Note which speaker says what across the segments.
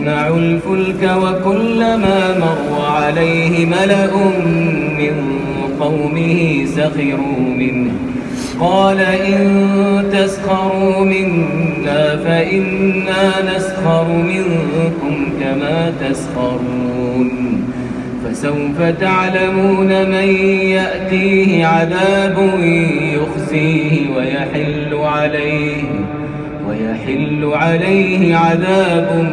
Speaker 1: ويصنع الفلك وكلما مر عليه ملأ من قومه سخروا منه. قال إن تسخروا منا فإنا نسخر منكم كما تسخرون. فسوف تعلمون من يأتيه عذاب يخزيه ويحل عليه ويحل عليه عذاب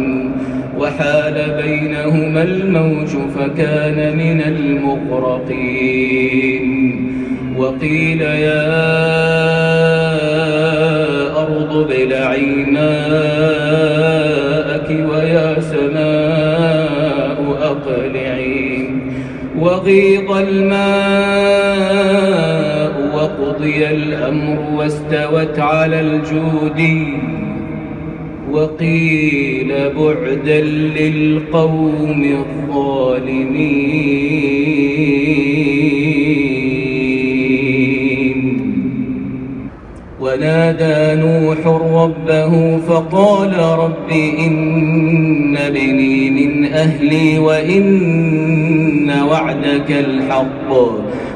Speaker 1: وحال بينهما الموج فكان من المغرقين. وقيل يا أرض ابلعي ماءك ويا سماء أقلعي وغيض الماء وقضي الأمر واستوت على الجود وقيل بعدا للقوم الظالمين. ونادى نوح ربه فقال رب إن ابني من أهلي وإن وعدك الحق.